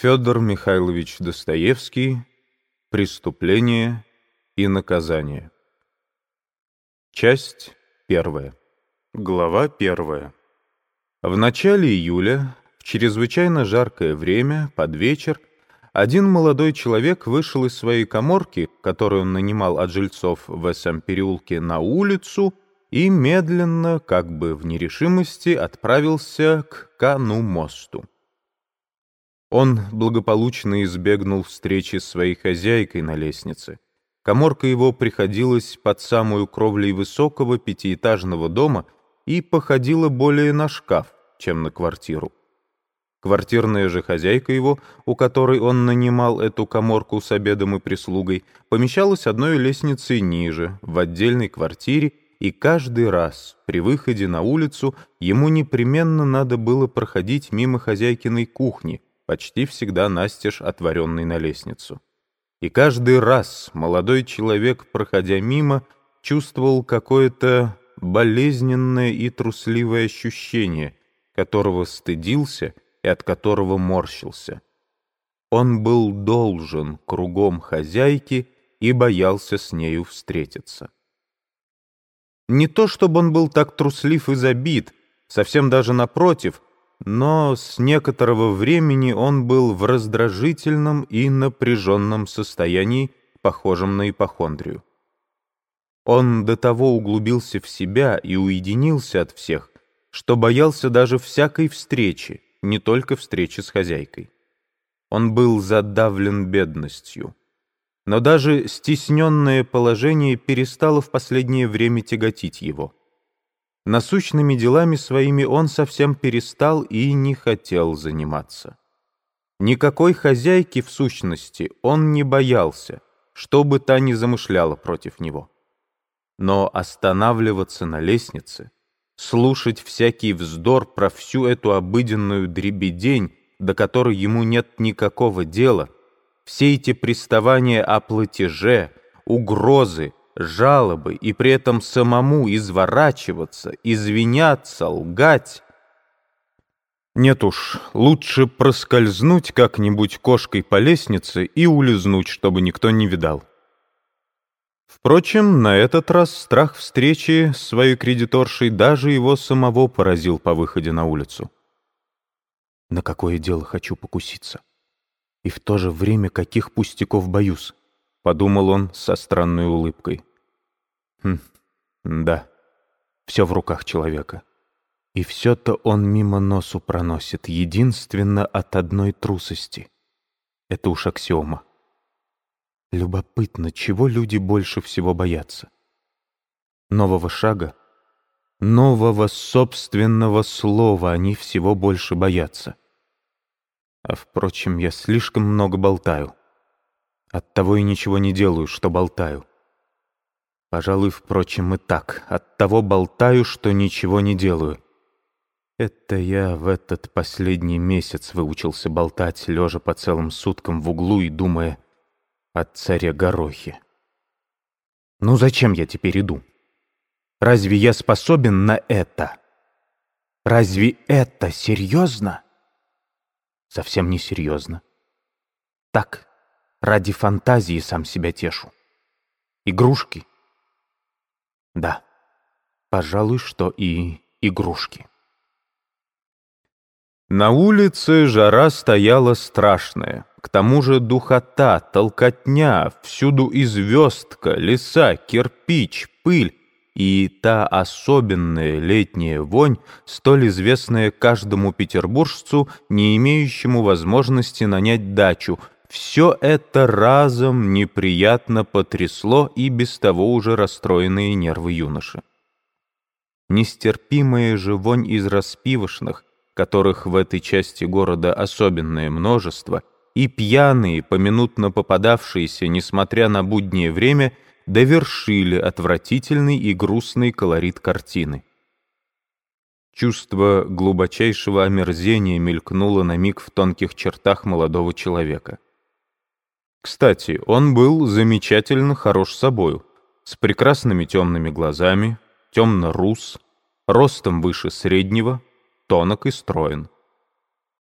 Федор Михайлович Достоевский «Преступление и наказание». Часть первая. Глава первая. В начале июля, в чрезвычайно жаркое время, под вечер, один молодой человек вышел из своей коморки, которую он нанимал от жильцов в этом переулке, на улицу и медленно, как бы в нерешимости, отправился к Кану-мосту. Он благополучно избегнул встречи с своей хозяйкой на лестнице. Коморка его приходилась под самую кровлей высокого пятиэтажного дома и походила более на шкаф, чем на квартиру. Квартирная же хозяйка его, у которой он нанимал эту коморку с обедом и прислугой, помещалась одной лестницей ниже, в отдельной квартире, и каждый раз при выходе на улицу ему непременно надо было проходить мимо хозяйкиной кухни, почти всегда настежь отворенный на лестницу. И каждый раз молодой человек, проходя мимо, чувствовал какое-то болезненное и трусливое ощущение, которого стыдился и от которого морщился. Он был должен кругом хозяйки и боялся с нею встретиться. Не то чтобы он был так труслив и забит, совсем даже напротив — но с некоторого времени он был в раздражительном и напряженном состоянии, похожем на ипохондрию. Он до того углубился в себя и уединился от всех, что боялся даже всякой встречи, не только встречи с хозяйкой. Он был задавлен бедностью. Но даже стесненное положение перестало в последнее время тяготить его. Насущными делами своими он совсем перестал и не хотел заниматься. Никакой хозяйки, в сущности, он не боялся, что бы та ни замышляла против него. Но останавливаться на лестнице, слушать всякий вздор про всю эту обыденную дребедень, до которой ему нет никакого дела, все эти приставания о платеже, угрозы, жалобы и при этом самому изворачиваться, извиняться, лгать. Нет уж, лучше проскользнуть как-нибудь кошкой по лестнице и улизнуть, чтобы никто не видал. Впрочем, на этот раз страх встречи с своей кредиторшей даже его самого поразил по выходе на улицу. На какое дело хочу покуситься? И в то же время каких пустяков боюсь? — подумал он со странной улыбкой. Хм, да, все в руках человека. И все-то он мимо носу проносит, единственно от одной трусости. Это уж аксиома. Любопытно, чего люди больше всего боятся? Нового шага? Нового собственного слова они всего больше боятся. А, впрочем, я слишком много болтаю. Оттого и ничего не делаю, что болтаю. Пожалуй, впрочем, и так. От того болтаю, что ничего не делаю. Это я в этот последний месяц выучился болтать, лежа по целым суткам в углу и думая о царе Горохе. Ну зачем я теперь иду? Разве я способен на это? Разве это серьезно? Совсем не серьезно. Так, ради фантазии сам себя тешу. Игрушки, да, пожалуй, что и игрушки. На улице жара стояла страшная. К тому же духота, толкотня, всюду известка, леса, кирпич, пыль и та особенная летняя вонь, столь известная каждому петербуржцу, не имеющему возможности нанять дачу, все это разом неприятно потрясло и без того уже расстроенные нервы юноши. Нестерпимая же вонь из распивошных, которых в этой части города особенное множество, и пьяные, поминутно попадавшиеся, несмотря на буднее время, довершили отвратительный и грустный колорит картины. Чувство глубочайшего омерзения мелькнуло на миг в тонких чертах молодого человека — кстати, он был замечательно хорош собою, с прекрасными темными глазами, темно-рус, ростом выше среднего, тонок и строен.